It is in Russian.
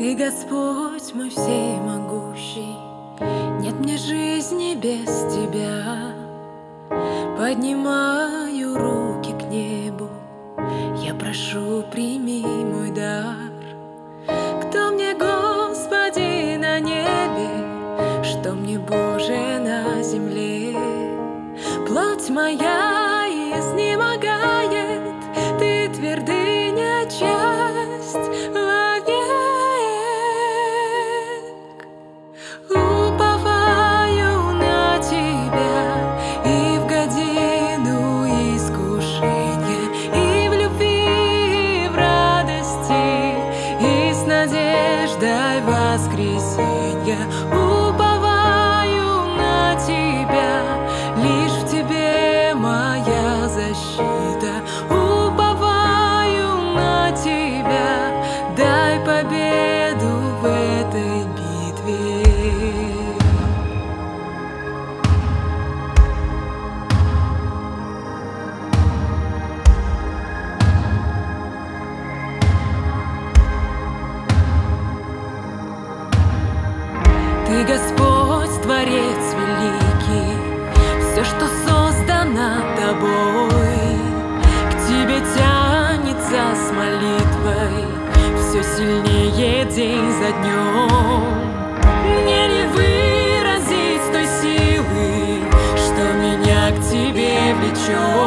Ты Господь мой всемогущий, Нет мне жизни без Тебя. Поднимаю руки к небу, Я прошу, прими мой дар. Кто мне, Господи, на небе, Что мне, Боже, на земле? Плоть моя воскресенья. Уповаю на Тебя, все сильнее день за днем. Мне не выразить той силы, что меня к Тебе влечет.